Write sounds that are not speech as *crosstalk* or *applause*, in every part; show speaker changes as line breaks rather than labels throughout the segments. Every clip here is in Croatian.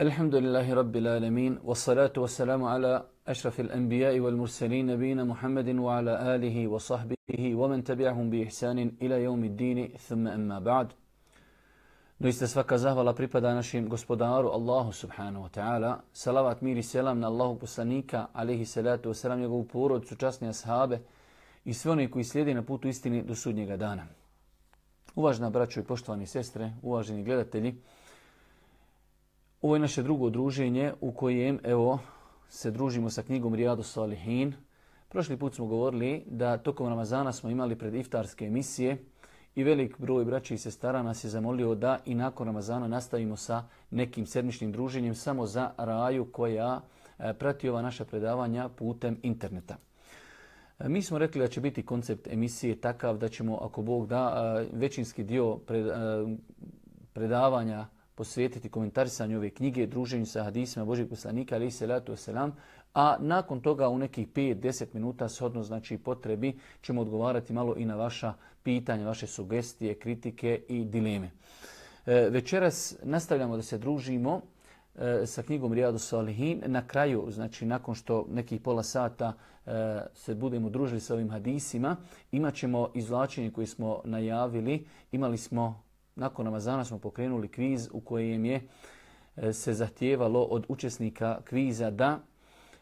الحمد لله رب العالمين والصلاة والسلام على أشرف الأنبياء والمرسلين نبينا محمد وعلى آله وصحبه ومن تبعهم بإحسان إلى يوم الدين ثم أما بعد Doista svaka zahvala pripada našim gospodaru Allahu subhanahu wa ta'ala. Salavat, mir i selam na Allahu poslanika, alihi salatu wasalam, njegovu porodcu, časne ashabe i sve oni koji slijedi na putu istini do sudnjega dana. Uvažena braćo i poštovani sestre, uvaženi gledatelji, ovo je naše drugo druženje u kojem evo se družimo sa knjigom Rijadu Salihin. Prošli put smo govorili da tokom Ramazana smo imali pred iftarske emisije i velik broj braća i sestara nas je zamolio da i nakon Ramazana nastavimo sa nekim sedmičnim druženjem samo za raju koja e, prati ova naša predavanja putem interneta. E, mi smo rekli da će biti koncept emisije takav da ćemo, ako Bog da, e, većinski dio predavanja posvetiti komentarisanju ove knjige, druženju sa hadisima Božih poslanika, ali se letu selam, a nakon toga u nekih 5-10 minuta shodno znači potrebi ćemo odgovarati malo i na vaša pitanja, vaše sugestije, kritike i dileme. E, večeras nastavljamo da se družimo e, sa knjigom Rijadu Salihin. Na kraju, znači nakon što nekih pola sata e, se budemo družili sa ovim hadisima, imat ćemo izvlačenje koje smo najavili. Imali smo nakon Ramazana smo pokrenuli kviz u kojem je e, se zahtijevalo od učesnika kviza da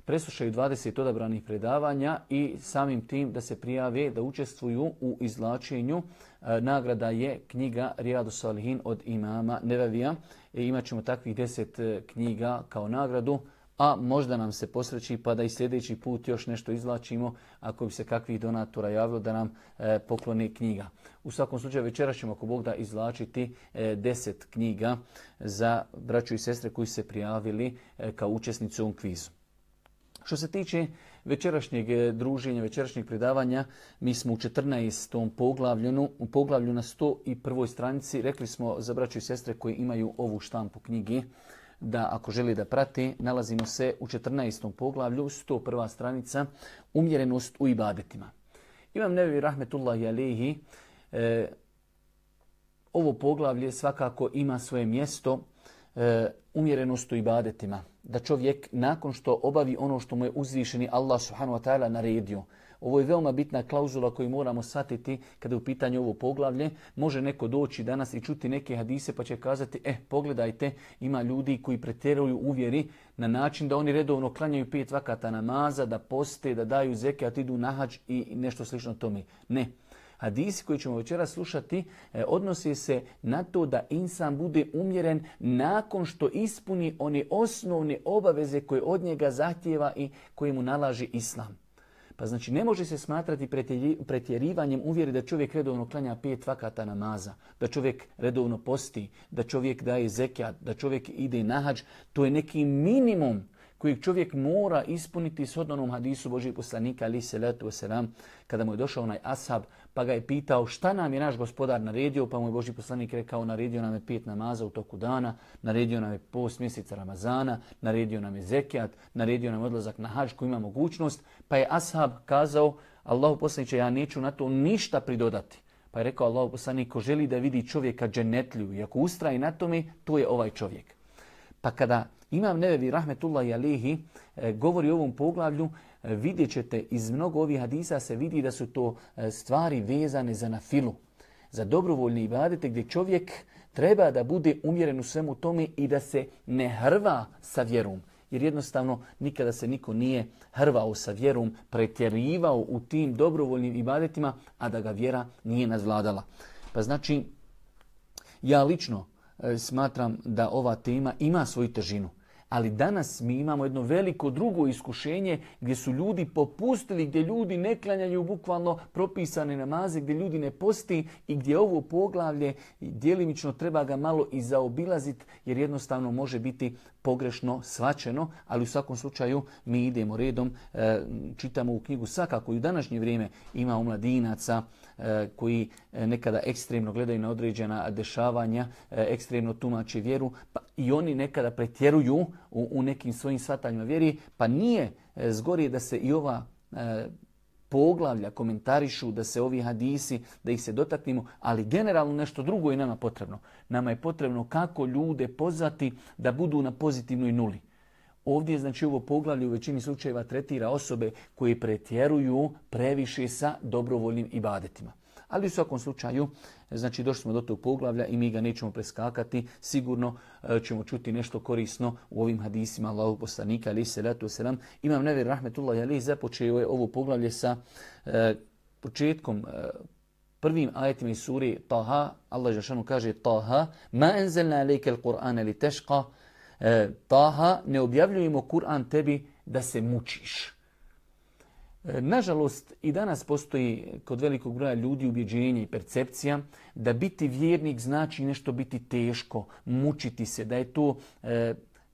preslušaju 20 odabranih predavanja i samim tim da se prijave da učestvuju u izlačenju. E, nagrada je knjiga Rijadu Salihin od imama Nevevija. E, Imaćemo takvih 10 knjiga kao nagradu a možda nam se posreći pa da i sljedeći put još nešto izvlačimo ako bi se kakvih donatora javilo da nam e, pokloni knjiga. U svakom slučaju večera ćemo ako Bog da izvlačiti e, deset knjiga za braću i sestre koji se prijavili e, kao učesnici u ovom kvizu. Što se tiče večerašnjeg e, druženja, večerašnjeg predavanja, mi smo u 14. poglavlju, u poglavlju na 101. stranici. Rekli smo za braću i sestre koji imaju ovu štampu knjigi da ako želi da prati, nalazimo se u 14. poglavlju, 101. stranica, umjerenost u ibadetima. Imam nevi rahmetullahi alihi, e, ovo poglavlje svakako ima svoje mjesto, e, umjerenost u ibadetima. Da čovjek nakon što obavi ono što mu je uzvišeni Allah subhanahu wa ta'ala naredio, ovo je veoma bitna klauzula koju moramo shvatiti kada je u pitanju ovo poglavlje. Može neko doći danas i čuti neke hadise pa će kazati, eh, pogledajte, ima ljudi koji pretjeruju uvjeri na način da oni redovno klanjaju pet vakata namaza, da poste, da daju zeke, a idu na hađ i nešto slično tome. Ne. Hadisi koji ćemo večera slušati eh, odnosi se na to da insan bude umjeren nakon što ispuni one osnovne obaveze koje od njega zahtjeva i koje mu nalaži islam. Pa znači ne može se smatrati pretjerivanjem uvjeri da čovjek redovno klanja pet vakata namaza, da čovjek redovno posti, da čovjek daje zekijat, da čovjek ide na hađ. To je neki minimum kojeg čovjek mora ispuniti s odnonom hadisu Božih poslanika ali se letu wasalam, kada mu je došao onaj ashab pa ga je pitao šta nam je naš gospodar naredio, pa mu je Boži poslanik rekao naredio nam je pet namaza u toku dana, naredio nam je post mjeseca Ramazana, naredio nam je zekijat, naredio nam je odlazak na hađ koji ima mogućnost, pa je ashab kazao Allahu poslaniče ja neću na to ništa pridodati. Pa je rekao Allahu poslanik ko želi da vidi čovjeka dženetlju i ako ustraji na tome, to je ovaj čovjek. Pa kada Imam Nevevi Rahmetullahi Alihi e, govori o ovom poglavlju, vidjet ćete iz mnogo ovih hadisa se vidi da su to e, stvari vezane za nafilu, za dobrovoljni ibadete gdje čovjek treba da bude umjeren u svemu tome i da se ne hrva sa vjerom. Jer jednostavno nikada se niko nije hrvao sa vjerom, pretjerivao u tim dobrovoljnim ibadetima, a da ga vjera nije nadvladala. Pa znači, ja lično smatram da ova tema ima svoju težinu. Ali danas mi imamo jedno veliko drugo iskušenje gdje su ljudi popustili, gdje ljudi ne klanjaju bukvalno propisane namaze, gdje ljudi ne posti i gdje ovo poglavlje djelimično treba ga malo i zaobilaziti jer jednostavno može biti pogrešno svačeno, ali u svakom slučaju mi idemo redom, e, čitamo u knjigu. Svakako i u današnje vrijeme ima omladinaca koji e, nekada ekstremno gledaju na određena dešavanja, ekstremno tumače vjeru pa i oni nekada pretjeruju u, nekim svojim svatanjima vjeri, pa nije zgorije da se i ova poglavlja komentarišu, da se ovi hadisi, da ih se dotaknemo, ali generalno nešto drugo je nama potrebno. Nama je potrebno kako ljude pozvati da budu na pozitivnoj nuli. Ovdje znači ovo poglavlje u većini slučajeva tretira osobe koje pretjeruju previše sa dobrovoljnim ibadetima. Ali u svakom slučaju, znači došli smo do tog poglavlja i mi ga nećemo preskakati. Sigurno e, ćemo čuti nešto korisno u ovim hadisima Allahog poslanika, ali se letu selam. Imam Nevir Rahmetullah Ali započeo je ovo poglavlje sa e, početkom e, prvim ajetima iz suri Taha. Allah Žešanu kaže Taha, ma enzelna alejke al-Qur'ana li tešqa, E, Taha, ne objavljujemo Kur'an tebi da se mučiš. E, nažalost, i danas postoji kod velikog broja ljudi ubjeđenja i percepcija da biti vjernik znači nešto biti teško, mučiti se, da je to e,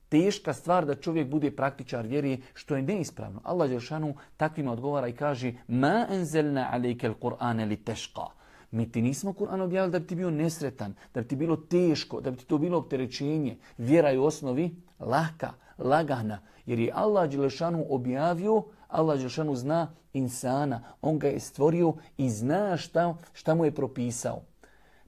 teška stvar da čovjek bude praktičar vjeri, što je neispravno. Allah Đelšanu takvima odgovara i kaže Ma enzelna alejke al-Qur'ane li teška. Mi ti nismo Kur'an objavili da bi ti bio nesretan, da bi ti bilo teško, da bi ti to bilo opterećenje. Vjera je osnovi laka, lagana. Jer je Allah Đelešanu objavio, Allah Đelešanu zna insana. On ga je stvorio i zna šta, šta mu je propisao.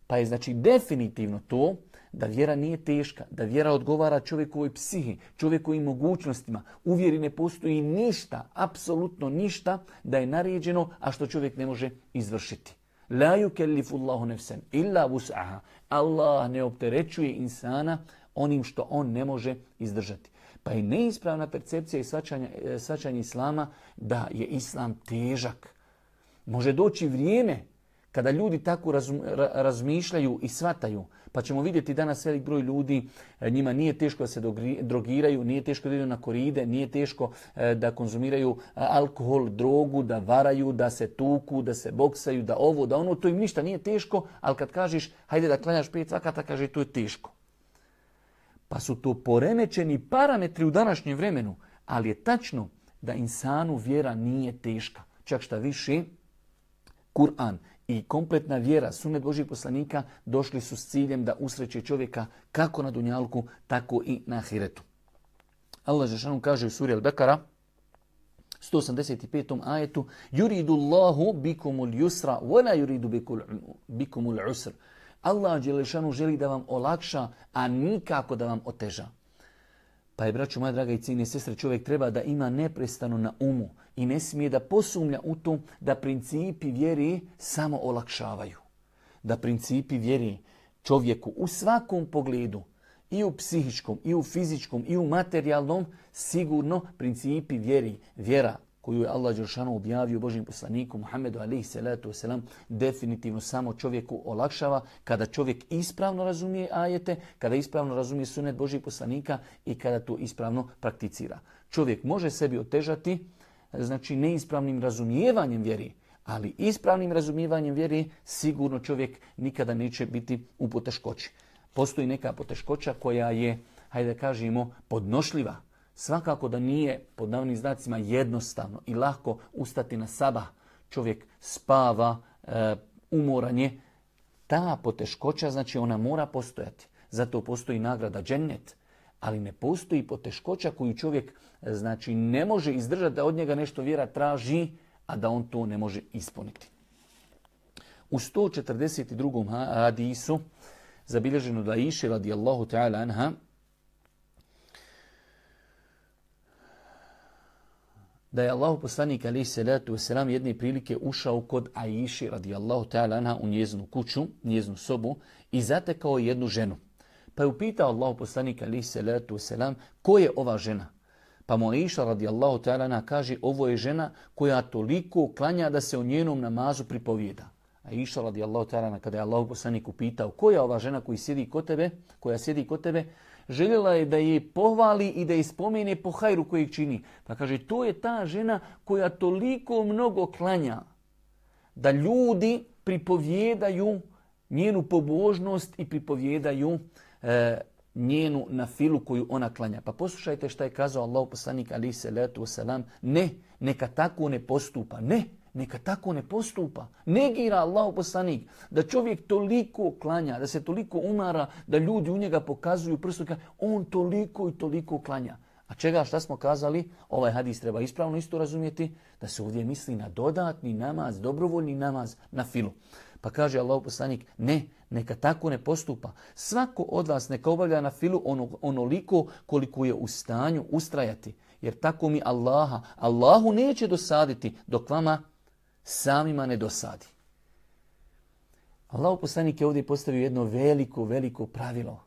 Pa je znači definitivno to da vjera nije teška, da vjera odgovara čovjekovoj psihi, čovjekovim mogućnostima. U vjeri ne postoji ništa, apsolutno ništa da je naređeno, a što čovjek ne može izvršiti. La yukellifu Allahu nefsen illa vus'aha. Allah ne opterećuje insana onim što on ne može izdržati. Pa je neispravna percepcija i svačanje, islama da je islam težak. Može doći vrijeme kada ljudi tako razmišljaju i svataju pa ćemo vidjeti danas velik broj ljudi, e, njima nije teško da se drogiraju, nije teško da idu na koride, nije teško e, da konzumiraju e, alkohol, drogu, da varaju, da se tuku, da se boksaju, da ovo, da ono, to im ništa nije teško, ali kad kažeš hajde da klanjaš pet vakata, kaže to je teško. Pa su to poremećeni parametri u današnjem vremenu, ali je tačno da insanu vjera nije teška. Čak šta više, Kur'an i kompletna vjera, sunet Božih poslanika, došli su s ciljem da usreće čovjeka kako na Dunjalku, tako i na Ahiretu. Allah Žešanu kaže u suri Al-Bekara, 185. ajetu, Yuridu Allahu bikumul yusra, wala yuridu bikumul usr. Allah Žešanu želi da vam olakša, a nikako da vam oteža. Pa je, braću moja draga i cijene sestre, čovjek treba da ima neprestano na umu i ne smije da posumlja u to da principi vjeri samo olakšavaju. Da principi vjeri čovjeku u svakom pogledu, i u psihičkom, i u fizičkom, i u materijalnom, sigurno principi vjeri, vjera koju je Allah Đeršanu objavio Božim poslaniku Muhammedu alaihi salatu wasalam, definitivno samo čovjeku olakšava kada čovjek ispravno razumije ajete, kada ispravno razumije sunet Božih poslanika i kada to ispravno prakticira. Čovjek može sebi otežati znači neispravnim razumijevanjem vjeri, ali ispravnim razumijevanjem vjeri sigurno čovjek nikada neće biti u poteškoći. Postoji neka poteškoća koja je, hajde da kažemo, podnošljiva. Svakako da nije pod navnim znacima jednostavno i lako ustati na sabah. Čovjek spava, e, umoran je. Ta poteškoća, znači ona mora postojati. Zato postoji nagrada džennet ali ne postoji poteškoća koju čovjek znači ne može izdržati da od njega nešto vjera traži, a da on to ne može ispuniti. U 142. hadisu zabilježeno da iše radijallahu ta'ala anha da je Allahu poslanik ali salatu wasalam jedne prilike ušao kod Aiši radijallahu ta'ala anha u njeznu kuću, njeznu sobu i zatekao jednu ženu. Pa je upitao Allah poslanika ali salatu selam ko je ova žena? Pa mu Iša radijallahu ta'ala kaže ovo je žena koja toliko klanja da se o njenom namazu pripovijeda. A Iša radijallahu ta'ala kada je Allah poslanik upitao ko je ova žena koja sjedi kod tebe, koja sjedi kod tebe, željela je da je pohvali i da je spomene po hajru kojeg čini. Pa kaže to je ta žena koja toliko mnogo klanja da ljudi pripovjedaju njenu pobožnost i pripovjedaju e, njenu na filu koju ona klanja. Pa poslušajte šta je kazao Allah poslanik ali se letu wasalam. Ne, neka tako ne postupa. Ne, neka tako ne postupa. Negira Allah poslanik da čovjek toliko klanja, da se toliko umara, da ljudi u njega pokazuju prstom, on toliko i toliko klanja. A čega, šta smo kazali? Ovaj hadis treba ispravno isto razumjeti, da se ovdje misli na dodatni namaz, dobrovoljni namaz na filu. Pa kaže Allah poslanik, ne, neka tako ne postupa. Svako od vas neka obavlja na filu ono, onoliko koliko je u stanju ustrajati. Jer tako mi Allaha, Allahu neće dosaditi dok vama samima ne dosadi. Allah poslanik je ovdje postavio jedno veliko, veliko pravilo.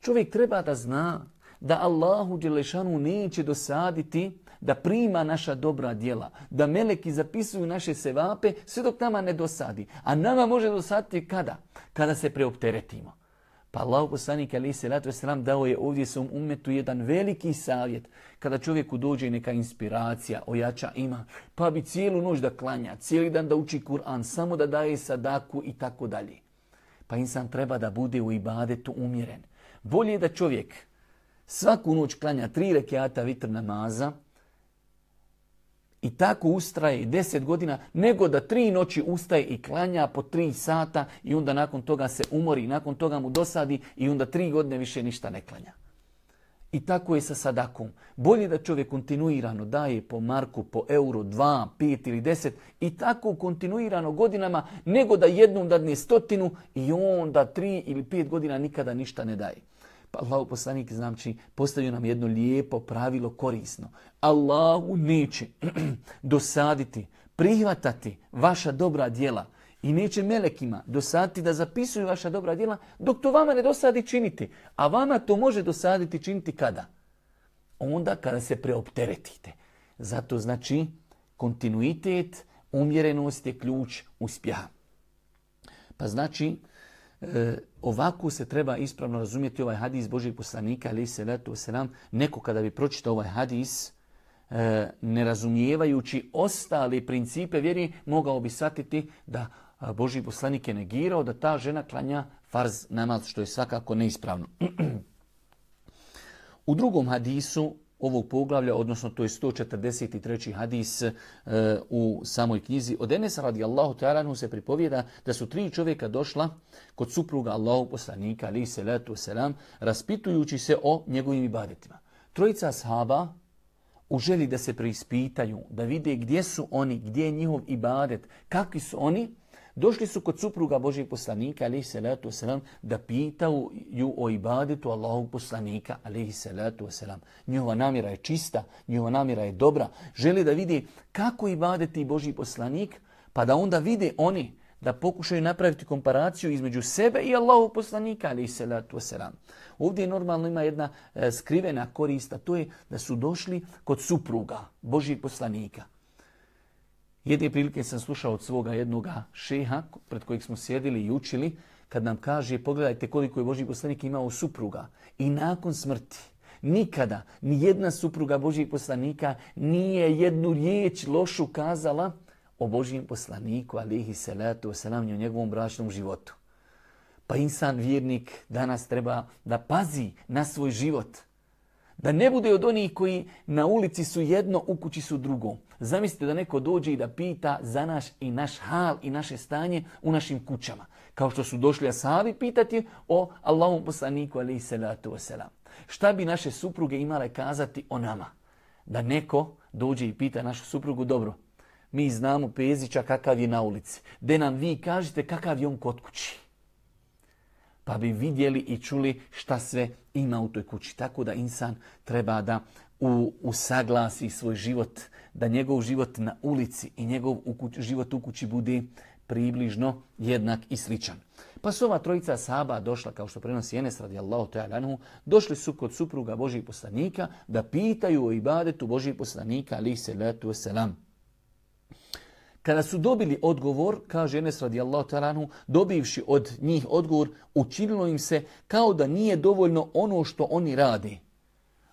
Čovjek treba da zna da Allahu Đelešanu neće dosaditi da prima naša dobra djela, da meleki zapisuju naše sevape sve dok nama ne dosadi. A nama može dosaditi kada? Kada se preopteretimo. Pa Allah poslanik ali se ratu sram dao je ovdje svom umetu jedan veliki savjet. Kada čovjeku dođe neka inspiracija, ojača ima, pa bi cijelu noć da klanja, cijeli dan da uči Kur'an, samo da daje sadaku i tako dalje. Pa insan treba da bude u ibadetu umjeren. Bolje je da čovjek svaku noć klanja tri rekiata vitr namaza, i tako ustraje deset godina, nego da tri noći ustaje i klanja po tri sata i onda nakon toga se umori, nakon toga mu dosadi i onda tri godine više ništa ne klanja. I tako je sa sadakom. Bolje da čovjek kontinuirano daje po marku, po euro, dva, pet ili deset i tako kontinuirano godinama, nego da jednom dadne stotinu i onda tri ili pet godina nikada ništa ne daje. Pa Allah poslanik znači postavio nam jedno lijepo pravilo korisno. Allahu neće *clears throat* dosaditi, prihvatati vaša dobra djela i neće melekima dosaditi da zapisuju vaša dobra djela dok to vama ne dosadi činiti. A vama to može dosaditi činiti kada? Onda kada se preopteretite. Zato znači kontinuitet, umjerenost je ključ uspjeha. Pa znači E, ovako se treba ispravno razumjeti ovaj hadis Božih poslanika, ali se letu selam, neko kada bi pročitao ovaj hadis, e, ne razumijevajući ostale principe vjeri, mogao bi shvatiti da Boži poslanik je negirao da ta žena klanja farz namaz, što je svakako neispravno. *clears throat* U drugom hadisu ovog poglavlja, odnosno to je 143. hadis e, u samoj knjizi. Od Enesa radijallahu ta'ala se pripovijeda da su tri čovjeka došla kod supruga Allahu poslanika, ali se letu selam, raspitujući se o njegovim ibadetima. Trojica sahaba u želji da se preispitaju, da vide gdje su oni, gdje je njihov ibadet, kakvi su oni, Došli su kod supruga Božih poslanika, alaihi salatu wasalam, da pitaju ju o ibadetu Allahog poslanika, alaihi salatu wasalam. Njihova namjera je čista, njihova namjera je dobra. Želi da vidi kako ibadeti Boži poslanik, pa da onda vide oni da pokušaju napraviti komparaciju između sebe i Allahog poslanika, alaihi salatu wasalam. Ovdje normalno ima jedna e, skrivena korista, to je da su došli kod supruga Božih poslanika. Jedne prilike sam slušao od svoga jednoga šeha pred kojeg smo sjedili i učili, kad nam kaže pogledajte koliko je Boži poslanik imao supruga i nakon smrti. Nikada ni jedna supruga Božih poslanika nije jednu riječ lošu kazala o Božijem poslaniku, alihi salatu wasalam, o njegovom bračnom životu. Pa insan vjernik danas treba da pazi na svoj život. Da ne bude od onih koji na ulici su jedno, u kući su drugo. Zamislite da neko dođe i da pita za naš i naš hal i naše stanje u našim kućama. Kao što su došli asabi pitati o Allahom poslaniku alaihi salatu wasalam. Šta bi naše supruge imale kazati o nama? Da neko dođe i pita našu suprugu, dobro, mi znamo Pezića kakav je na ulici. De nam vi kažete kakav je on kod kući. Pa bi vidjeli i čuli šta sve ima u toj kući. Tako da insan treba da u, usaglasi svoj život, da njegov život na ulici i njegov život u kući bude približno jednak i sličan. Pa su ova trojica saba došla, kao što prenosi Enes radijallahu ta'ala došli su kod supruga Božih poslanika da pitaju o ibadetu Božih poslanika, ali se letu selam. Kada su dobili odgovor, kaže Enes radijallahu ta'ala dobivši od njih odgovor, učinilo im se kao da nije dovoljno ono što oni radi.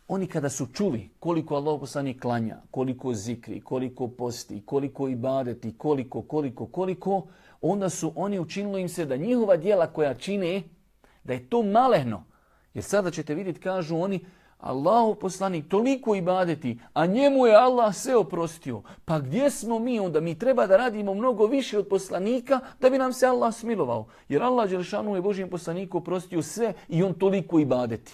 Oni kada su čuli koliko Allah poslanik klanja, koliko zikri, koliko posti, koliko ibadeti, koliko, koliko, koliko, onda su oni učinili im se da njihova dijela koja čine, da je to malehno. Jer sada ćete vidjeti, kažu oni, Allahu poslanik toliko ibadeti, a njemu je Allah sve oprostio. Pa gdje smo mi onda? Mi treba da radimo mnogo više od poslanika da bi nam se Allah smilovao. Jer Allah Đelšanu je Božijem poslaniku oprostio sve i on toliko ibadeti.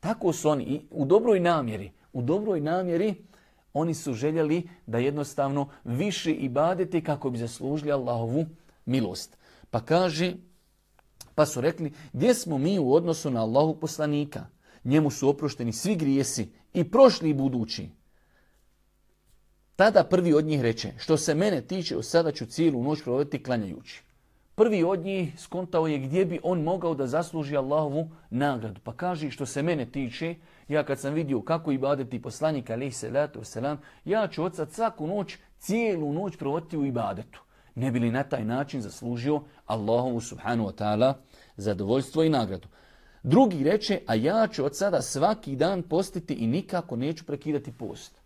Tako su oni u dobroj namjeri, u dobroj namjeri, oni su željeli da jednostavno više ibadete kako bi zaslužili Allahovu milost. Pa kaže, pa su rekli, gdje smo mi u odnosu na Allahu poslanika? Njemu su oprošteni svi grijesi i prošli i budući. Tada prvi od njih reče, što se mene tiče, od sada ću cijelu noć provoditi klanjajući. Prvi od njih skontao je gdje bi on mogao da zasluži Allahovu nagradu. Pa kaže, što se mene tiče, ja kad sam vidio kako ibadeti poslanika, alaih salatu wasalam, ja ću od sad svaku noć, cijelu noć provoditi u ibadetu. Ne bi li na taj način zaslužio Allahovu subhanu wa ta'ala zadovoljstvo i nagradu. Drugi reče, a ja ću od sada svaki dan postiti i nikako neću prekidati post.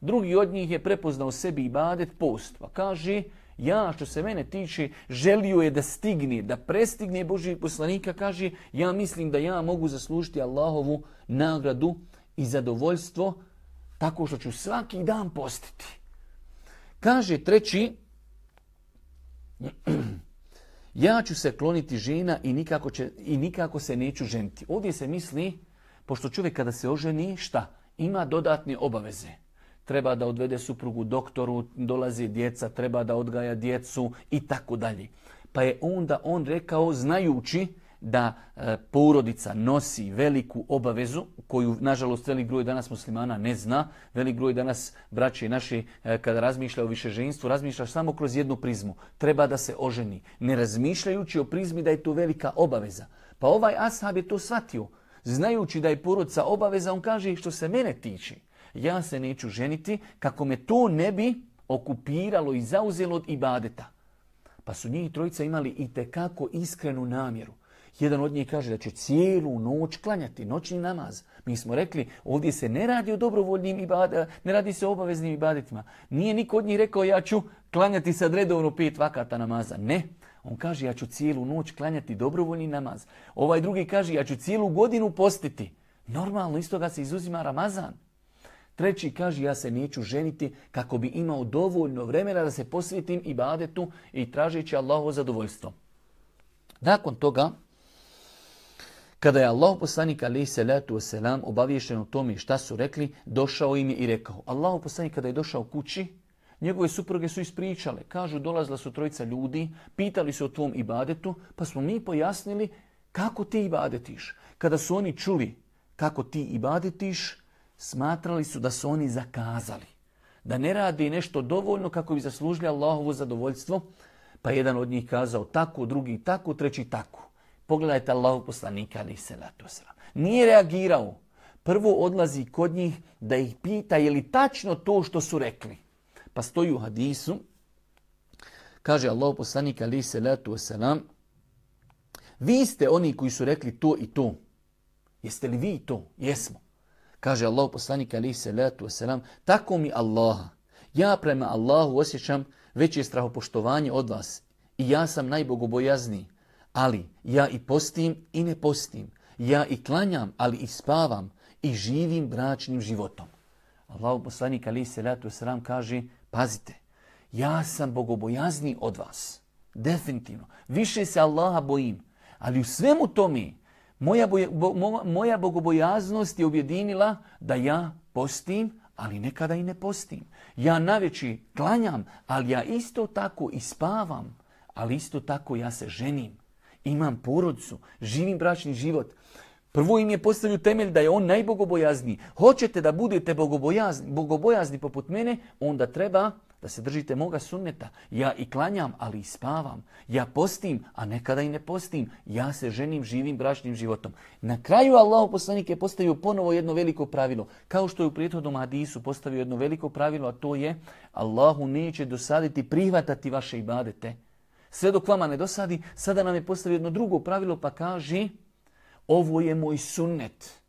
Drugi od njih je prepoznao sebi ibadet post. Pa kaže, ja što se mene tiče, želio je da stigne, da prestigne Božih poslanika, kaže, ja mislim da ja mogu zaslužiti Allahovu nagradu i zadovoljstvo tako što ću svaki dan postiti. Kaže treći, *clears throat* ja ću se kloniti žena i nikako, će, i nikako se neću ženiti. Ovdje se misli, pošto čovjek kada se oženi, šta? Ima dodatne obaveze. Treba da odvede suprugu doktoru, dolazi djeca, treba da odgaja djecu i tako dalje. Pa je onda on rekao, znajući da e, porodica nosi veliku obavezu, koju nažalost velik broj danas muslimana ne zna, velik broj danas braće naši e, kada razmišlja o višeženstvu, razmišlja samo kroz jednu prizmu. Treba da se oženi, ne razmišljajući o prizmi da je to velika obaveza. Pa ovaj ashab je to shvatio. Znajući da je porodica obaveza, on kaže što se mene tiče. Ja se neću ženiti kako me to ne bi okupiralo i zauzelo od ibadeta. Pa su njih trojica imali i tekako iskrenu namjeru. Jedan od njih kaže da će cijelu noć klanjati, noćni namaz. Mi smo rekli, ovdje se ne radi o dobrovoljnim ibadetima, ne radi se o obaveznim ibadetima. Nije niko od njih rekao ja ću klanjati sad redovno pet vakata namaza. Ne. On kaže ja ću cijelu noć klanjati dobrovoljni namaz. Ovaj drugi kaže ja ću cijelu godinu postiti. Normalno, isto ga se izuzima Ramazan. Treći kaže ja se neću ženiti kako bi imao dovoljno vremena da se posvetim ibadetu i tražeći Allahovo zadovoljstvo. Nakon toga, kada je Allah poslanik alaih salatu wasalam obavješten o tome šta su rekli, došao im je i rekao. Allah poslanik kada je došao kući, njegove supruge su ispričale. Kažu, dolazila su trojica ljudi, pitali su o tvom ibadetu, pa smo mi pojasnili kako ti ibadetiš. Kada su oni čuli kako ti ibadetiš, smatrali su da su oni zakazali. Da ne radi nešto dovoljno kako bi zaslužili Allahovo zadovoljstvo. Pa jedan od njih kazao tako, drugi tako, treći tako. Pogledajte Allahu poslanika ali se Nije reagirao. Prvo odlazi kod njih da ih pita je li tačno to što su rekli. Pa stoji u hadisu, kaže Allahu poslanik ali se vi ste oni koji su rekli to i to. Jeste li vi to? Jesmo. Kaže Allah poslanik ali se tako mi Allaha. Ja prema Allahu osjećam veće strahopoštovanje od vas i ja sam najbogobojazniji. Ali ja i postim i ne postim. Ja i klanjam, ali i spavam i živim bračnim životom. Allah poslanik ali se letu sram kaže, pazite, ja sam bogobojazni od vas. Definitivno. Više se Allaha bojim. Ali u svemu tome, moja, bo, moja bogobojaznost je objedinila da ja postim, ali nekada i ne postim. Ja naveći klanjam, ali ja isto tako i spavam, ali isto tako ja se ženim imam porodcu, živim bračni život. Prvo im je postavio temelj da je on najbogobojazniji. Hoćete da budete bogobojazni, bogobojazni poput mene, onda treba da se držite moga sunneta. Ja i klanjam, ali i spavam. Ja postim, a nekada i ne postim. Ja se ženim, živim bračnim životom. Na kraju Allah poslanik je postavio ponovo jedno veliko pravilo. Kao što je u prijethodnom hadisu postavio jedno veliko pravilo, a to je Allahu neće dosaditi prihvatati vaše ibadete sve dok vama ne dosadi, sada nam je postavio jedno drugo pravilo pa kaže ovo je moj sunnet.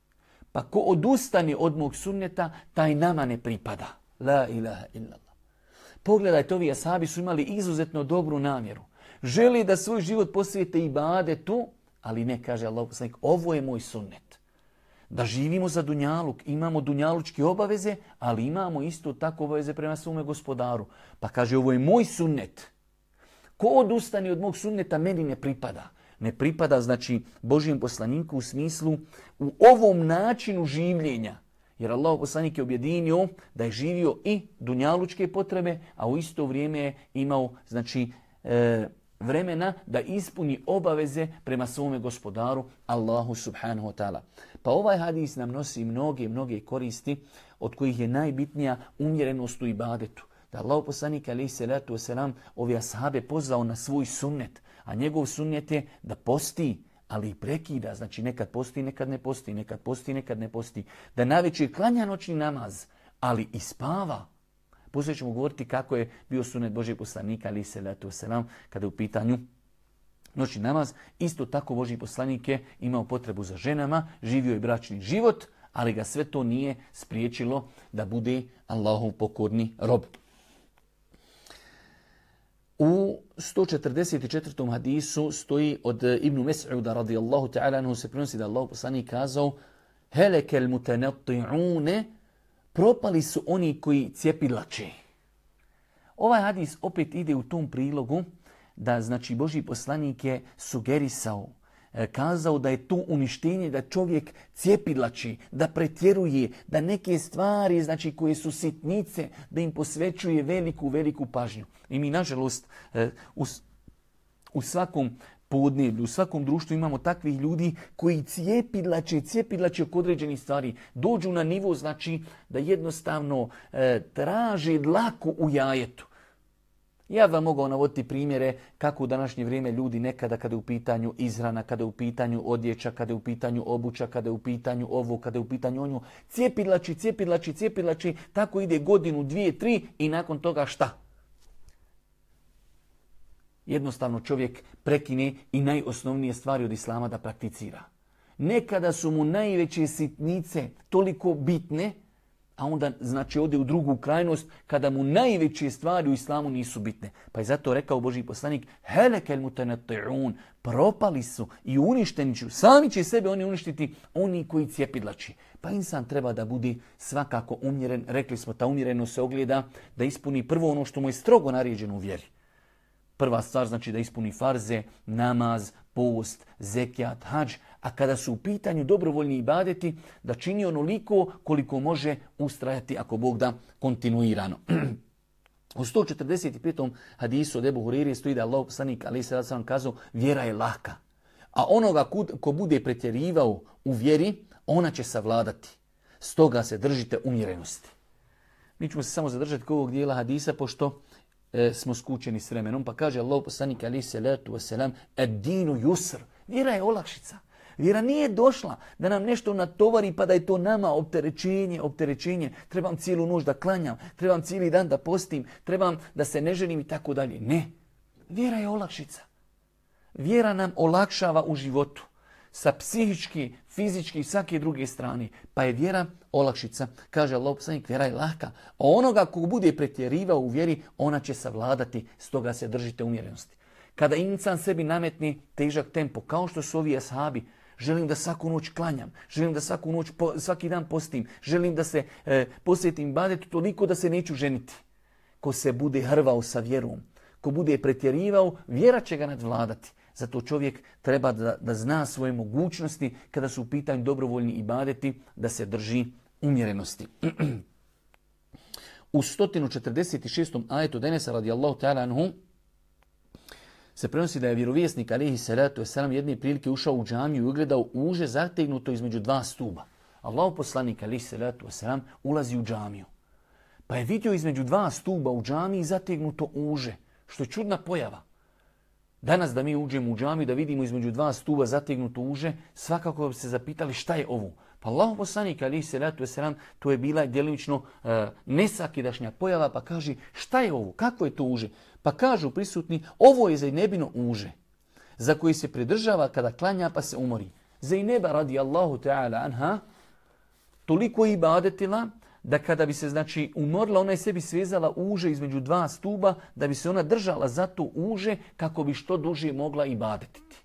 Pa ko odustane od mog sunneta, taj nama ne pripada. La ilaha illallah. Pogledajte, ovi asabi su imali izuzetno dobru namjeru. Želi da svoj život posvijete i bade tu, ali ne, kaže Allah poslanik, ovo je moj sunnet. Da živimo za dunjaluk, imamo dunjalučke obaveze, ali imamo isto tako obaveze prema svome gospodaru. Pa kaže, ovo je moj sunnet. Ko odustani od mog sunneta meni ne pripada. Ne pripada znači Božijem poslaniku u smislu u ovom načinu življenja. Jer Allah poslanik je objedinio da je živio i dunjalučke potrebe, a u isto vrijeme je imao znači, e, vremena da ispuni obaveze prema svome gospodaru Allahu subhanahu wa ta'ala. Pa ovaj hadis nam nosi mnoge, mnoge koristi od kojih je najbitnija umjerenost u ibadetu. Da Allah poslanik alaih salatu wasalam ove ashabe pozvao na svoj sunnet, a njegov sunnet je da posti, ali i prekida. Znači nekad posti, nekad ne posti, nekad posti, nekad ne posti. Da najveći klanja noćni namaz, ali i spava. Poslije ćemo govoriti kako je bio sunet Božeg poslanika, ali se letu selam, kada je u pitanju noćni namaz. Isto tako Boži poslanik je imao potrebu za ženama, živio je bračni život, ali ga sve to nije spriječilo da bude Allahov pokorni rob. U 144. hadisu stoji od Ibnu Mes'uda radijallahu ta'ala anhu se prenosi da Allah poslanik kazao Helekel mutanatti'une propali su oni koji cijepilače. Ovaj hadis opet ide u tom prilogu da znači Boži poslanik je sugerisao, kazao da je to uništenje da čovjek cijepilači, da pretjeruje, da neke stvari znači koje su sitnice, da im posvećuje veliku, veliku pažnju. I mi nažalost e, u, u svakom podneblju, u svakom društvu imamo takvih ljudi koji cijepidlače, cijepidlače oko određenih stvari. Dođu na nivo, znači da jednostavno e, traže dlaku u jajetu. Ja vam mogu navoditi primjere kako u današnje vrijeme ljudi nekada kada je u pitanju izrana, kada je u pitanju odjeća, kada je u pitanju obuća, kada je u pitanju ovo, kada je u pitanju onju. Cijepidlači, cijepidlači, cijepidlači, tako ide godinu, dvije, tri i nakon toga šta? jednostavno čovjek prekine i najosnovnije stvari od islama da prakticira. Nekada su mu najveće sitnice toliko bitne, a onda znači ode u drugu krajnost kada mu najveće stvari u islamu nisu bitne. Pa je zato rekao Boži poslanik, helekel mutanatti'un, propali su i uništeni ću, sami će sebe oni uništiti, oni koji cijepidlači. Pa insan treba da budi svakako umjeren, rekli smo ta umjereno se ogleda da ispuni prvo ono što mu je strogo naređeno u vjeri. Prva stvar znači da ispuni farze, namaz, post, zekijat, hađ, a kada su u pitanju dobrovoljni ibadeti, da čini onoliko koliko može ustrajati ako Bog da kontinuirano. *clears throat* U 145. hadisu od Ebu Huriri stoji da Allah poslanik ali se sam kazao vjera je laka. A onoga ko bude pretjerivao u vjeri, ona će savladati. Stoga se držite umjerenosti. Mi ćemo se samo zadržati kod ovog dijela hadisa, pošto e, smo skučeni s vremenom. Pa kaže Allah poslanik ali se letu wasalam, edinu yusr. Vjera je olakšica. Vjera nije došla da nam nešto natovari pa da je to nama opterećenje, opterećenje. Trebam cijelu noć da klanjam, trebam cijeli dan da postim, trebam da se ne ženim i tako dalje. Ne. Vjera je olakšica. Vjera nam olakšava u životu sa psihički, fizički i svake druge strane. Pa je vjera olakšica. Kaže Allah vjera je laka. A onoga ko bude pretjerivao u vjeri, ona će savladati. Stoga se držite umjerenosti. Kada insan sebi nametni težak tempo, kao što su ovi ashabi, želim da svaku noć klanjam, želim da svaku noć, svaki dan postim, želim da se e, posjetim badetu toliko da se neću ženiti. Ko se bude hrvao sa vjerom, ko bude pretjerivao, vjera će ga nadvladati. Zato čovjek treba da, da zna svoje mogućnosti kada su u pitanju dobrovoljni ibadeti, da se drži umjerenosti. *clears throat* u 146. ajetu Denesa radijallahu ta'ala anhu se prenosi da je vjerovjesnik alihi salatu wasalam jedne prilike ušao u džamiju i ugledao uže zategnuto između dva stuba. Allah poslanik alihi salatu wasalam ulazi u džamiju. Pa je vidio između dva stuba u džamiji zategnuto uže, što je čudna pojava. Danas da mi uđemo u džamiju da vidimo između dva stuba zategnuto uže, svakako bi se zapitali šta je ovo. Pa Allah poslanik ali se ratu selam to je bila djelimično uh, nesakidašnja pojava pa kaže šta je ovo, kako je to uže? Pa kažu prisutni ovo je Zajnebino uže za koji se pridržava kada klanja pa se umori. Zajneba radi Allahu ta'ala anha toliko ibadetila da kada bi se znači umorila, ona je sebi svezala uže između dva stuba, da bi se ona držala za to uže kako bi što duže mogla i badetiti.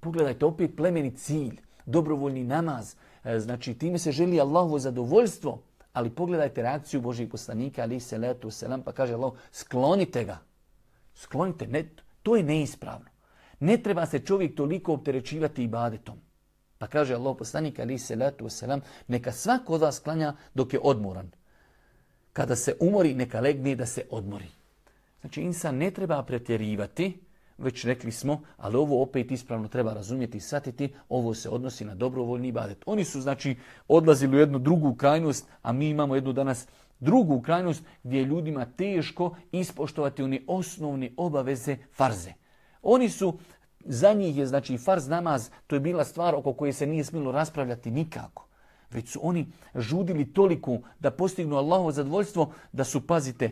Pogledajte, opet plemeni cilj, dobrovoljni namaz, e, znači time se želi Allahovo zadovoljstvo, ali pogledajte reakciju Božih poslanika, ali se letu selam, pa kaže Allah, sklonite ga. Sklonite, ne, to je neispravno. Ne treba se čovjek toliko opterećivati ibadetom. Pa kaže Allah poslanik ali se letu selam, neka svako od vas klanja dok je odmoran. Kada se umori, neka legne da se odmori. Znači insan ne treba pretjerivati, već rekli smo, ali ovo opet ispravno treba razumjeti i shvatiti, ovo se odnosi na dobrovoljni ibadet. Oni su znači odlazili u jednu drugu krajnost, a mi imamo jednu danas drugu krajnost gdje je ljudima teško ispoštovati oni osnovne obaveze farze. Oni su, za njih je znači farz namaz, to je bila stvar oko koje se nije smilo raspravljati nikako. Već su oni žudili toliko da postignu Allahovo zadovoljstvo da su, pazite,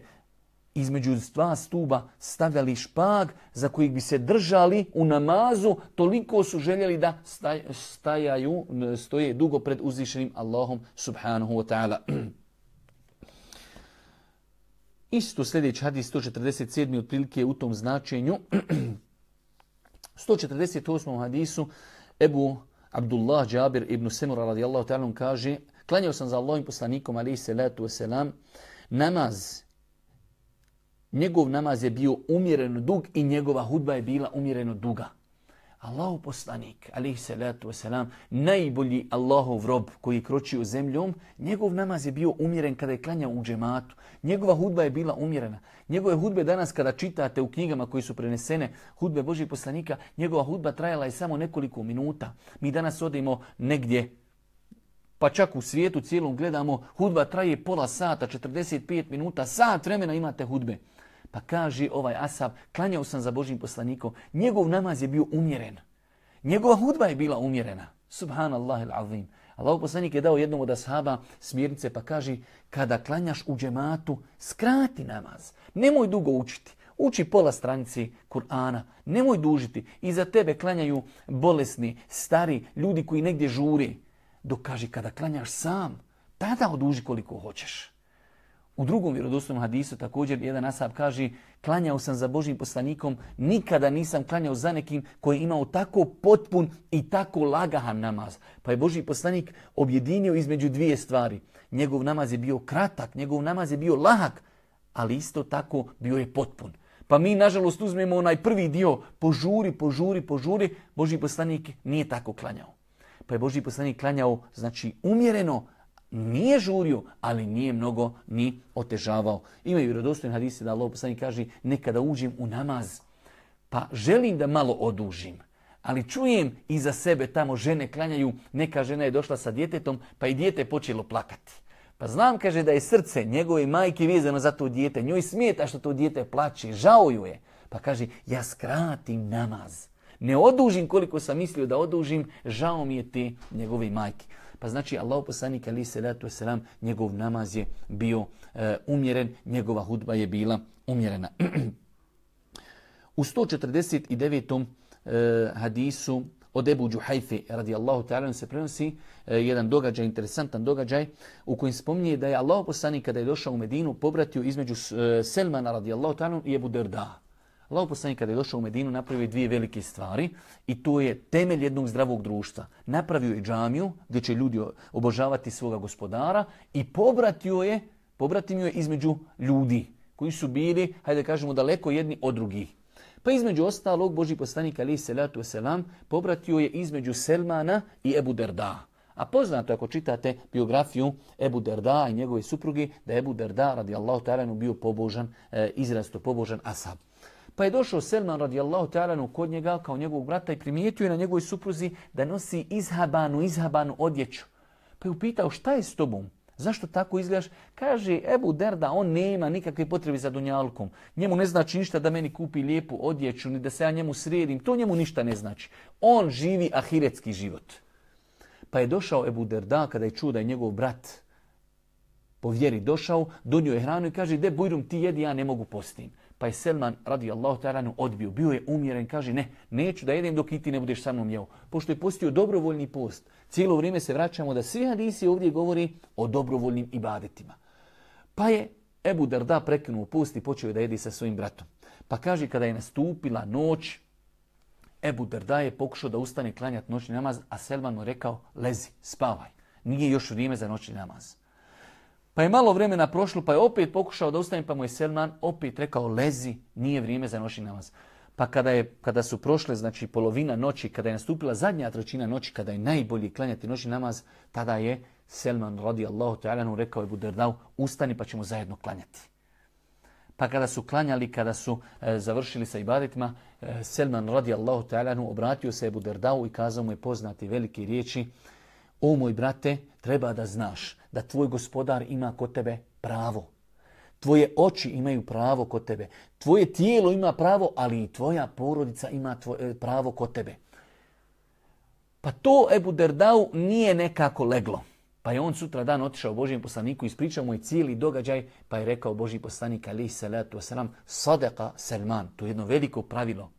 između dva stuba stavljali špag za kojih bi se držali u namazu, toliko su željeli da stajaju, stoje dugo pred uzvišenim Allahom subhanahu wa ta'ala. *clears throat* Isto sljedeći hadis 147. otprilike u tom značenju. *clears throat* 148. hadisu Ebu Abdullah Džabir ibn Semura radijallahu ta'ala kaže Klanjao sam za Allahim poslanikom alaihi salatu wasalam namaz njegov namaz je bio umjereno dug i njegova hudba je bila umjereno duga. Allahu poslanik, alaihi salatu wasalam, najbolji Allahov rob koji je kročio zemljom, njegov namaz je bio umjeren kada je klanjao u džematu. Njegova hudba je bila umjerena. Njegove hudbe danas kada čitate u knjigama koji su prenesene, hudbe Božih poslanika, njegova hudba trajala je samo nekoliko minuta. Mi danas odemo negdje pa čak u svijetu cijelom gledamo, hudba traje pola sata, 45 minuta, sat vremena imate hudbe. Pa kaže ovaj Asab, klanjao sam za Božim poslanikom, njegov namaz je bio umjeren. Njegova hudba je bila umjerena. Subhanallah il-azim. Allah poslanik je dao jednom od ashaba smjernice pa kaže, kada klanjaš u džematu, skrati namaz. Nemoj dugo učiti. Uči pola stranici Kur'ana. Nemoj dužiti. Iza tebe klanjaju bolesni, stari, ljudi koji negdje žuri. Dok kaže, kada klanjaš sam, tada oduži koliko hoćeš. U drugom vjerodostojnom hadisu također jedan asab kaže klanjao sam za Božim poslanikom, nikada nisam klanjao za nekim koji je imao tako potpun i tako lagahan namaz. Pa je Boži poslanik objedinio između dvije stvari. Njegov namaz je bio kratak, njegov namaz je bio lahak, ali isto tako bio je potpun. Pa mi, nažalost, uzmemo onaj prvi dio, požuri, požuri, požuri, Boži poslanik nije tako klanjao. Pa je Boži poslanik klanjao, znači, umjereno, nije žurio, ali nije mnogo ni otežavao. Imaju vjerodostojni hadisi da Allah poslanik kaže nekada uđem u namaz, pa želim da malo odužim. Ali čujem iza sebe tamo žene klanjaju, neka žena je došla sa djetetom, pa i dijete počelo plakati. Pa znam, kaže, da je srce njegove majke vezano za to dijete. Njoj smijeta što to dijete plaće, žao ju je. Pa kaže, ja skratim namaz. Ne odužim koliko sam mislio da odužim, žao mi je te njegove majke. Pa znači Allah poslanik ali se selam njegov namaz je bio e, umjeren, njegova hudba je bila umjerena. *clears throat* U 149. E, hadisu od Ebu Džuhajfe radijallahu ta'ala se prenosi e, jedan događaj, interesantan događaj u kojem spominje da je Allah poslanik kada je došao u Medinu pobratio između e, Selmana radijallahu ta'ala i Ebu Derda. Allah poslanik kada je došao u Medinu napravio dvije velike stvari i to je temelj jednog zdravog društva. Napravio je džamiju gdje će ljudi obožavati svoga gospodara i pobratio je, pobratim je između ljudi koji su bili, hajde kažemo, daleko jedni od drugih. Pa između ostalog, Boži poslanik ali salatu wasalam pobratio je između Selmana i Ebu Derda. A poznato ako čitate biografiju Ebu Derda i njegove supruge, da je Ebu Derda radijallahu ta'ala bio pobožan, e, izrasto pobožan asab. Pa je došao Selman radijallahu ta'ala kod njega kao njegovog brata i primijetio je na njegovoj supruzi da nosi izhabanu, izhabanu odjeću. Pa je upitao šta je s tobom? Zašto tako izgledaš? Kaže Ebu Derda, on nema nikakve potrebe za dunjalkom. Njemu ne znači ništa da meni kupi lijepu odjeću, ni da se ja njemu sredim. To njemu ništa ne znači. On živi ahiretski život. Pa je došao Ebu Derda kada je čuo da je njegov brat po vjeri došao, donio je hranu i kaže, de bujrum ti jedi, ja ne mogu postim. Pa je Selman radi Allahu ta'ala odbio. Bio je umjeren, kaže ne, neću da jedem dok i ti ne budeš sa mnom jeo. Pošto je postio dobrovoljni post, cijelo vrijeme se vraćamo da svi hadisi ovdje govori o dobrovoljnim ibadetima. Pa je Ebu Darda prekinuo post i počeo da jedi sa svojim bratom. Pa kaže kada je nastupila noć, Ebu Darda je pokušao da ustane klanjati noćni namaz, a Selman mu rekao lezi, spavaj. Nije još vrijeme za noćni namaz. Pa je malo vremena prošlo, pa je opet pokušao da ustane, pa mu je Selman opet rekao lezi, nije vrijeme za noćni namaz. Pa kada, je, kada su prošle znači polovina noći, kada je nastupila zadnja trećina noći, kada je najbolji klanjati noćni namaz, tada je Selman radijallahu ta'ala rekao je Buderdau, ustani pa ćemo zajedno klanjati. Pa kada su klanjali, kada su e, završili sa ibadetima, e, Selman radijallahu ta'ala obratio se Ebu i kazao mu je poznati velike riječi, o moj brate, treba da znaš da tvoj gospodar ima kod tebe pravo. Tvoje oči imaju pravo kod tebe. Tvoje tijelo ima pravo, ali i tvoja porodica ima tvoje, pravo kod tebe. Pa to Ebu Derdau nije nekako leglo. Pa je on sutra dan otišao Božijem poslaniku, ispričao mu i cijeli događaj, pa je rekao Božji poslanik ali salatu wasalam, sadaka Selman, to je jedno veliko pravilo.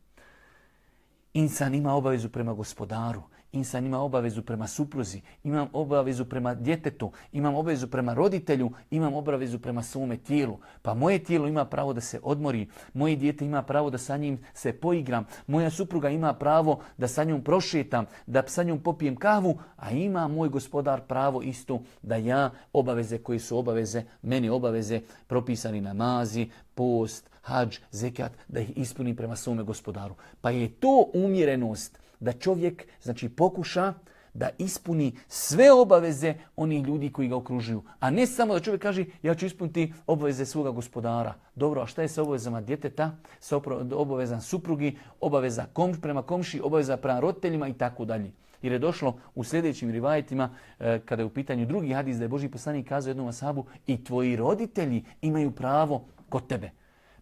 Insan ima obavezu prema gospodaru insan ima obavezu prema supruzi, imam obavezu prema djetetu, imam obavezu prema roditelju, imam obavezu prema svome tijelu. Pa moje tijelo ima pravo da se odmori, moje dijete ima pravo da sa njim se poigram, moja supruga ima pravo da sa njom prošetam, da sa njom popijem kavu, a ima moj gospodar pravo isto da ja obaveze koje su obaveze, meni obaveze propisani namazi, post, hađ, zekat, da ih ispunim prema svome gospodaru. Pa je to umjerenost da čovjek znači pokuša da ispuni sve obaveze onih ljudi koji ga okružuju. A ne samo da čovjek kaže ja ću ispuniti obaveze svoga gospodara. Dobro, a šta je sa obavezama djeteta, sa obavezama suprugi, obaveza kom, prema komši, obaveza prema roditeljima i tako dalje. Jer je došlo u sljedećim rivajetima, e, kada je u pitanju drugi hadis, da je Boži poslanik kazao jednom asabu i tvoji roditelji imaju pravo kod tebe.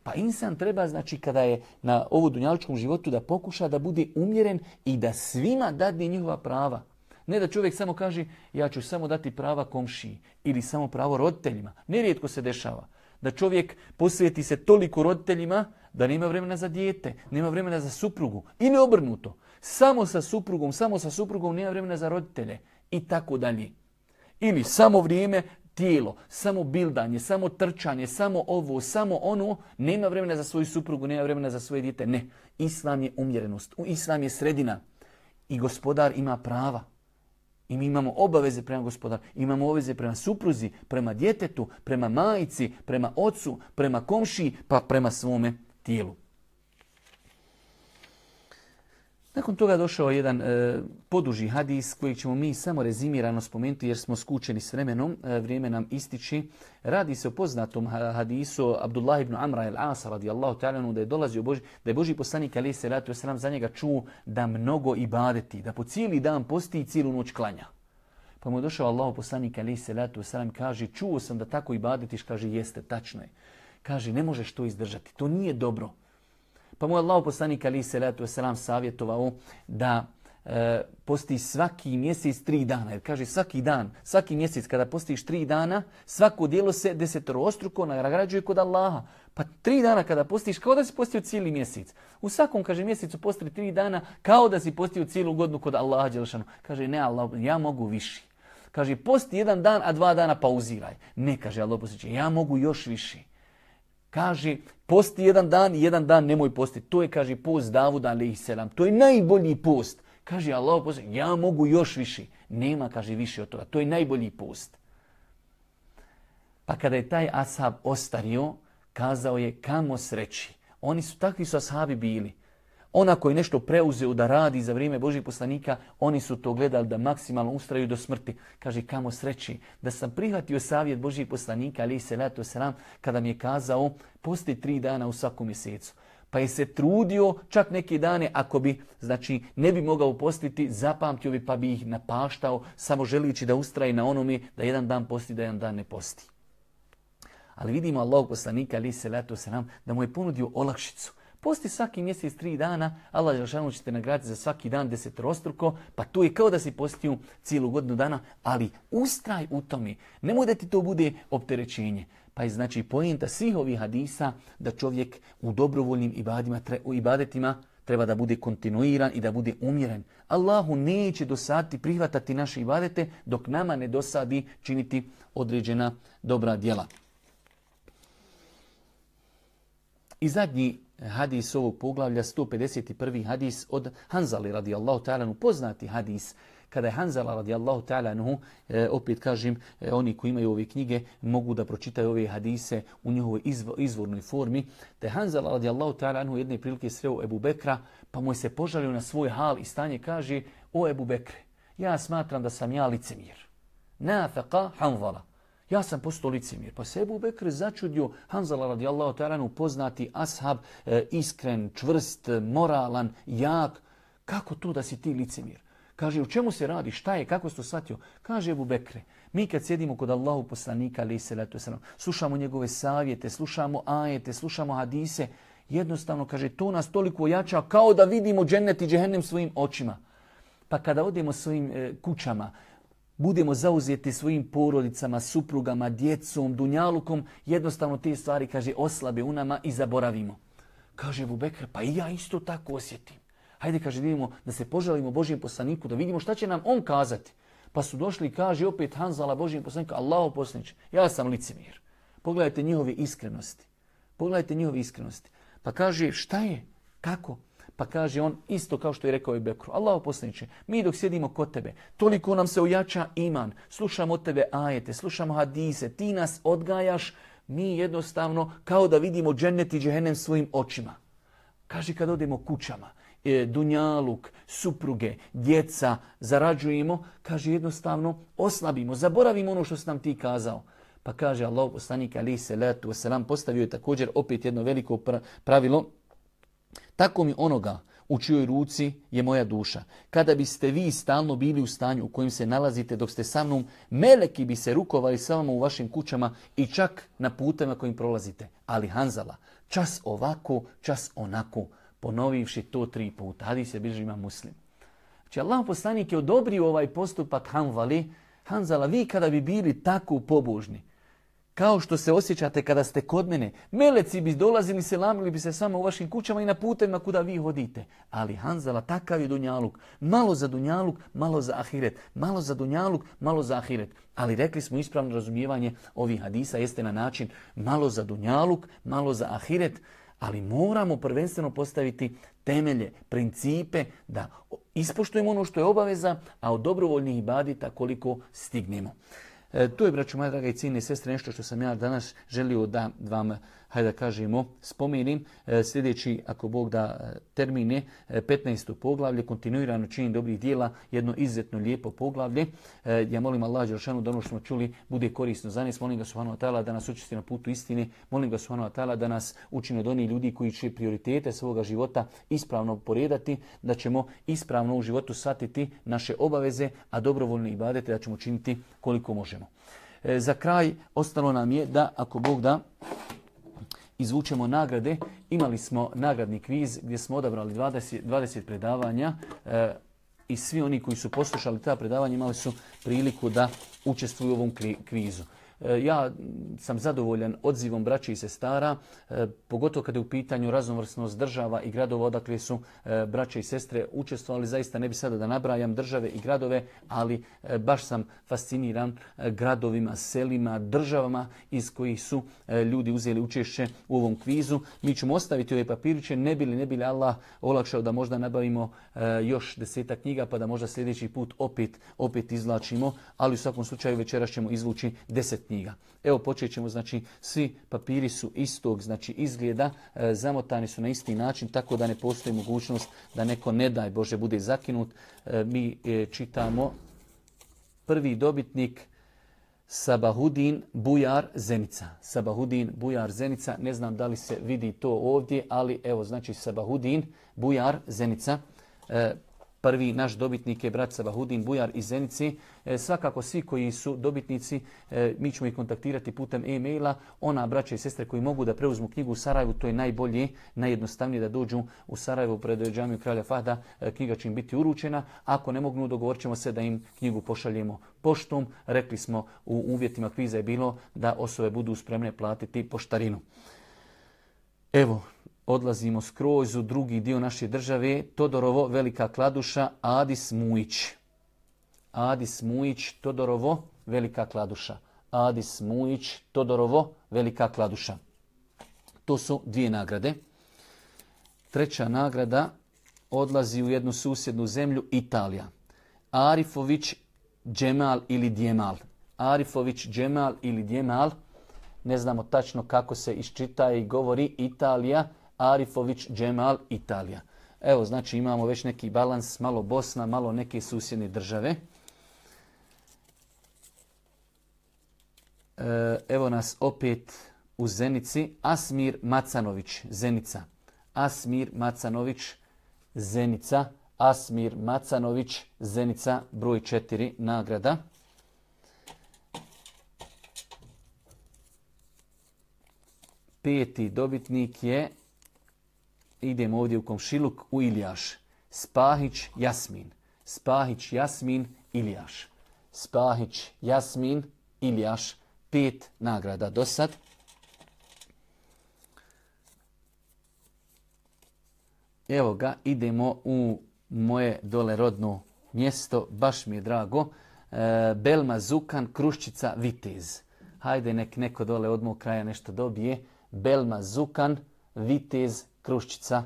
Pa insan treba, znači, kada je na ovu dunjaličkom životu, da pokuša da bude umjeren i da svima dadne njihova prava. Ne da čovjek samo kaže, ja ću samo dati prava komšiji ili samo pravo roditeljima. Nerijetko se dešava da čovjek posvijeti se toliko roditeljima da nema vremena za dijete, nema vremena za suprugu. Ili obrnuto. Samo sa suprugom, samo sa suprugom nema vremena za roditelje i tako dalje. Ili samo vrijeme tijelo, samo bildanje, samo trčanje, samo ovo, samo ono, nema vremena za svoju suprugu, nema vremena za svoje dijete. Ne, islam je umjerenost, islam je sredina i gospodar ima prava. I mi imamo obaveze prema gospodaru, imamo obaveze prema supruzi, prema djetetu, prema majici, prema ocu, prema komšiji, pa prema svome tijelu. Nakon toga došao jedan e, poduži hadis koji ćemo mi samo rezimirano spomenuti jer smo skučeni s vremenom, e, vrijeme nam ističi. Radi se o poznatom hadisu Abdullah ibn Amra al-Asa radijallahu ta'ala da je dolazio Boži, da je Boži poslanik ali se ratu za njega čuo da mnogo ibadeti, da po cijeli dan posti i cijelu noć klanja. Pa mu je došao Allah poslanik ali se ratu kaže čuo sam da tako ibadetiš, kaže jeste, tačno je. Kaže ne možeš to izdržati, to nije dobro. Pa mu je Allah poslanik ali se letu selam savjetovao da e, posti svaki mjesec tri dana. Jer kaže svaki dan, svaki mjesec kada postiš tri dana, svako dijelo se desetorostruko nagrađuje kod Allaha. Pa tri dana kada postiš, kao da si postio cijeli mjesec. U svakom, kaže, mjesecu posti tri dana, kao da si postio cijelu godinu kod Allaha Đelšanu. Kaže, ne Allah, ja mogu viši. Kaže, posti jedan dan, a dva dana pauziraj. Ne, kaže Allah ja mogu još više. Kaže, posti jedan dan i jedan dan nemoj postiti. To je, kaže, post Davuda selam. To je najbolji post. Kaže Allah, ja mogu još više. Nema, kaže, više od toga. To je najbolji post. Pa kada je taj ashab ostario, kazao je kamo sreći. Oni su takvi su ashabi bili. Ona koji nešto preuzeo da radi za vrijeme Božih poslanika, oni su to gledali da maksimalno ustraju do smrti. Kaže, kamo sreći, da sam prihvatio savjet Božih poslanika, ali se leto sram, kada mi je kazao, posti tri dana u svakom mjesecu. Pa je se trudio čak neke dane, ako bi, znači, ne bi mogao postiti, zapamtio bi pa bi ih napaštao, samo želići da ustraje na onome da jedan dan posti, da jedan dan ne posti. Ali vidimo Allah poslanika, ali se leto sram, da mu je ponudio olakšicu Posti svaki mjesec tri dana, Allah Želšanu će te nagraditi za svaki dan desetrostruko, pa to je kao da si postio cijelu godinu dana, ali ustraj u tome. Nemoj da ti to bude opterećenje. Pa je znači pojenta svih ovih hadisa da čovjek u dobrovoljnim ibadima, u ibadetima treba da bude kontinuiran i da bude umjeren. Allahu neće dosaditi prihvatati naše ibadete dok nama ne dosadi činiti određena dobra djela. I zadnji hadis ovog poglavlja, 151. hadis od Hanzali radijallahu ta'ala, poznati hadis kada je Hanzala radijallahu ta'ala e, opet kažem, e, oni koji imaju ove knjige mogu da pročitaju ove hadise u njihovoj izvornoj formi, da je Hanzala radijallahu ta'ala jedne prilike sreo Ebu Bekra, pa mu je se požalio na svoj hal i stanje, kaže, o Ebu Bekre, ja smatram da sam ja licemir. Nafaqa Hanzala. Ja sam postao licemir. Pa se Ebu Bekr začudio Hanzala radijallahu ta'ala poznati ashab, e, iskren, čvrst, moralan, jak. Kako to da si ti licemir? Kaže, u čemu se radi? Šta je? Kako si to shvatio? Kaže Ebu Bekre, mi kad sjedimo kod Allahu poslanika, ali se slušamo njegove savjete, slušamo ajete, slušamo hadise, jednostavno, kaže, to nas toliko ojača kao da vidimo džennet i džehennem svojim očima. Pa kada odemo svojim e, kućama, budemo zauzeti svojim porodicama, suprugama, djecom, dunjalukom, jednostavno te stvari, kaže, oslabe u nama i zaboravimo. Kaže Ebu Bekr, pa i ja isto tako osjetim. Hajde, kaže, vidimo da se požalimo Božijem poslaniku, da vidimo šta će nam on kazati. Pa su došli i kaže opet Hanzala Božijem poslaniku, Allaho poslaniče, ja sam licemir. Pogledajte njihove iskrenosti. Pogledajte njihove iskrenosti. Pa kaže, šta je? Kako? Pa kaže on, isto kao što je rekao i Bekru, Allah poslaniče, mi dok sjedimo kod tebe, toliko nam se ojača iman, slušamo od tebe ajete, slušamo hadise, ti nas odgajaš, mi jednostavno kao da vidimo džennet i džehennem svojim očima. Kaže kad odemo kućama, e, dunjaluk, supruge, djeca, zarađujemo, kaže jednostavno oslabimo, zaboravimo ono što si nam ti kazao. Pa kaže Allah poslanik ali se letu wasalam postavio je također opet jedno veliko pravilo. Tako mi onoga u čijoj ruci je moja duša. Kada biste vi stalno bili u stanju u kojem se nalazite dok ste sa mnom, meleki bi se rukovali sa vama u vašim kućama i čak na putima kojim prolazite. Ali Hanzala, čas ovako, čas onako, ponovivši to tri puta. Hadi se bliži ima muslim. Znači Allah poslanik je odobrio ovaj postupak Hanvali. Hanzala, vi kada bi bili tako pobožni, kao što se osjećate kada ste kod mene. Meleci bi dolazili, se lamili bi se samo u vašim kućama i na putevima kuda vi hodite. Ali Hanzala, takav je Dunjaluk. Malo za Dunjaluk, malo za Ahiret. Malo za Dunjaluk, malo za Ahiret. Ali rekli smo ispravno razumijevanje ovih hadisa jeste na način malo za Dunjaluk, malo za Ahiret. Ali moramo prvenstveno postaviti temelje, principe da ispoštujemo ono što je obaveza, a od dobrovoljnih ibadita koliko stignemo. E, to je, braću moja draga i cijene sestre, nešto što sam ja danas želio da vam hajde da kažemo, spomenim. E, sljedeći, ako Bog da e, termine, 15. poglavlje, kontinuirano čini dobrih dijela, jedno izuzetno lijepo poglavlje. Ja molim Allah Đelšanu da ono što smo čuli bude korisno za nas. Molim ga Subhanahu Atala da nas učisti na putu istine. Molim ga Subhanahu Atala da nas učini od onih ljudi koji će prioritete svoga života ispravno poredati, da ćemo ispravno u životu shvatiti naše obaveze, a dobrovoljne ibadete da ćemo činiti koliko možemo. Za kraj ostalo nam je da, ako Bog da, izvučemo nagrade. Imali smo nagradni kviz gdje smo odabrali 20, 20 predavanja e, i svi oni koji su poslušali ta predavanja imali su priliku da učestvuju u ovom kvizu. E, ja sam zadovoljan odzivom braća i sestara, e, pogotovo kada je u pitanju raznovrsnost država i gradova odakle su e, braće i sestre učestvovali. Zaista ne bi sada da nabrajam države i gradove, ali baš sam fasciniran gradovima, selima, državama iz kojih su ljudi uzeli učešće u ovom kvizu. Mi ćemo ostaviti ove papiriće, ne bili, ne bili Allah olakšao da možda nabavimo još deseta knjiga, pa da možda sljedeći put opet, opet izvlačimo, ali u svakom slučaju večeras ćemo izvući deset knjiga. Evo počet ćemo, znači svi papiri su istog znači izgleda, e, zamotani su na isti način, tako da ne postoji mogućnost da neko ne daj Bože bude zakinut. E, mi e, čitamo prvi dobitnik Sabahudin Bujar Zenica. Sabahudin Bujar Zenica, ne znam da li se vidi to ovdje, ali evo znači Sabahudin Bujar Zenica. Prvi naš dobitnik je brat Sabahudin Bujar iz Zenici. E, svakako svi koji su dobitnici, e, mi ćemo ih kontaktirati putem e-maila. Ona braća i sestre koji mogu da preuzmu knjigu u Sarajevu, to je najbolje, najjednostavnije da dođu u Sarajevu pred džamiju Kralja Fahda. E, knjiga će im biti uručena. Ako ne mogu, dogovorit ćemo se da im knjigu pošaljemo poštom. Rekli smo u uvjetima kviza je bilo da osobe budu spremne platiti poštarinu. Evo, odlazimo skroz u drugi dio naše države, Todorovo, Velika Kladuša, Adis Mujić. Adis Mujić, Todorovo, Velika Kladuša. Adis Mujić, Todorovo, Velika Kladuša. To su dvije nagrade. Treća nagrada odlazi u jednu susjednu zemlju, Italija. Arifović Džemal ili Djemal. Arifović Džemal ili Djemal. Ne znamo tačno kako se iščita i govori Italija. Arifović Džemal Italija. Evo, znači imamo već neki balans, malo Bosna, malo neke susjedne države. E, evo nas opet u Zenici. Asmir Macanović, Zenica. Asmir Macanović, Zenica. Asmir Macanović, Zenica, broj 4, nagrada. Peti dobitnik je, idemo ovdje u komšiluk, u Iljaš. Spahić Jasmin. Spahić Jasmin Iljaš. Spahić Jasmin Iljaš. Pet nagrada do sad. Evo ga, idemo u moje dole rodno mjesto, baš mi je drago. E, Belma Zukan, Kruščica, Vitez. Hajde nek neko dole od mog kraja nešto dobije. Belma Zukan, Vitez, Kruščica.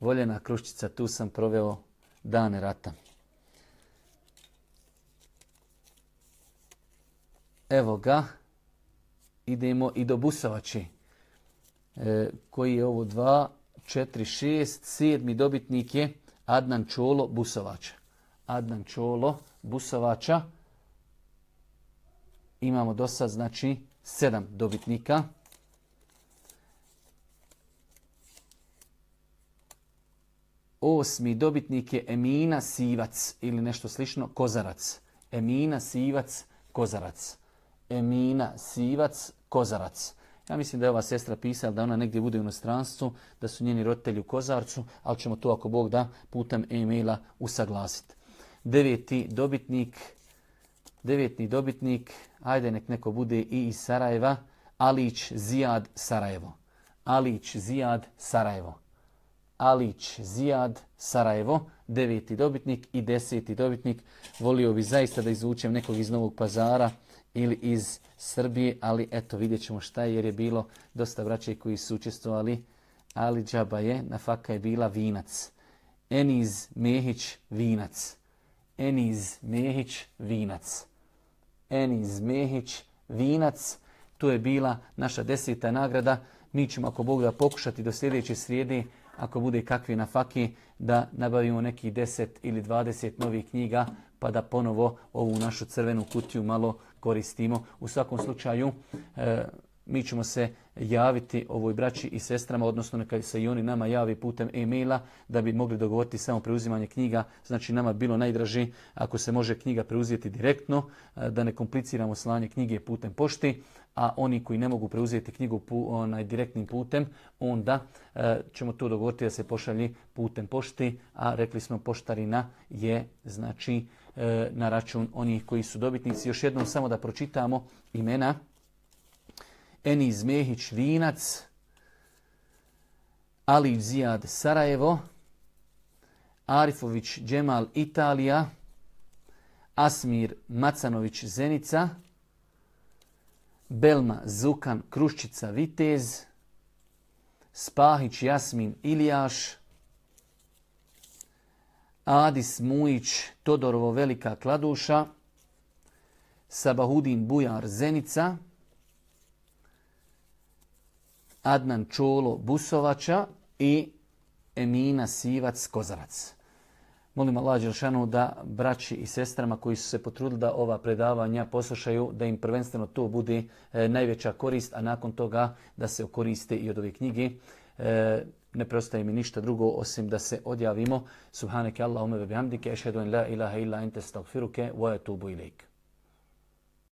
Voljena Kruščica, tu sam proveo dane rata. Evo ga, idemo i do Busovači. E, koji je ovo dva, 4, 6, sedmi dobitnik je Adnan Čolo Busovača. Adnan Čolo Busovača. Imamo do sad, znači, sedam dobitnika. Osmi dobitnik je Emina Sivac ili nešto slično, Kozarac. Emina Sivac, Kozarac. Emina Sivac, Kozarac. Ja mislim da je ova sestra pisala da ona negdje bude u inostranstvu, da su njeni roditelji u Kozarcu, ali ćemo to ako Bog da putem e-maila usaglasiti. Deveti dobitnik, devetni dobitnik, ajde nek neko bude i iz Sarajeva, Alić Zijad Sarajevo. Alić Zijad Sarajevo. Alić Zijad Sarajevo, deveti dobitnik i deseti dobitnik. Volio bi zaista da izvučem nekog iz Novog pazara ili iz Srbije, ali eto vidjet ćemo šta je jer je bilo dosta braće koji su učestvovali, ali džaba je, na faka je bila vinac. Eniz Mehić vinac. Eniz Mehić vinac. Eniz Mehić vinac. To je bila naša deseta nagrada. Mi ćemo ako Bog da pokušati do sljedeće srijede, ako bude kakvi na faki, da nabavimo nekih 10 ili 20 novih knjiga, pa da ponovo ovu našu crvenu kutiju malo koristimo. U svakom slučaju, e, mi ćemo se javiti ovoj braći i sestrama, odnosno neka se i oni nama javi putem e-maila da bi mogli dogovoriti samo preuzimanje knjiga. Znači nama bilo najdraži ako se može knjiga preuzeti direktno, e, da ne kompliciramo slanje knjige putem pošti, a oni koji ne mogu preuzeti knjigu onaj, direktnim putem, onda e, ćemo to dogovoriti da se pošalji putem pošti, a rekli smo poštarina je znači E, na račun onih koji su dobitnici. Još jednom samo da pročitamo imena. Eniz Mehić Vinac, Ali Zijad Sarajevo, Arifović Džemal Italija, Asmir Macanović Zenica, Belma Zukan Kruščica Vitez, Spahić Jasmin Ilijaš, Adis Mujić, Todorovo Velika Kladuša, Sabahudin Bujar Zenica, Adnan Čolo Busovača i Emina Sivac Kozarac. Molim Allah Đelšanu da braći i sestrama koji su se potrudili da ova predavanja poslušaju, da im prvenstveno to bude e, najveća korist, a nakon toga da se koriste i od ove knjige. E, ne preostaje mi ništa drugo osim da se odjavimo. Subhaneke Allahumma ve bihamdike, ešhedu en la ilaha illa ente stagfiruke, wa etubu ilaik.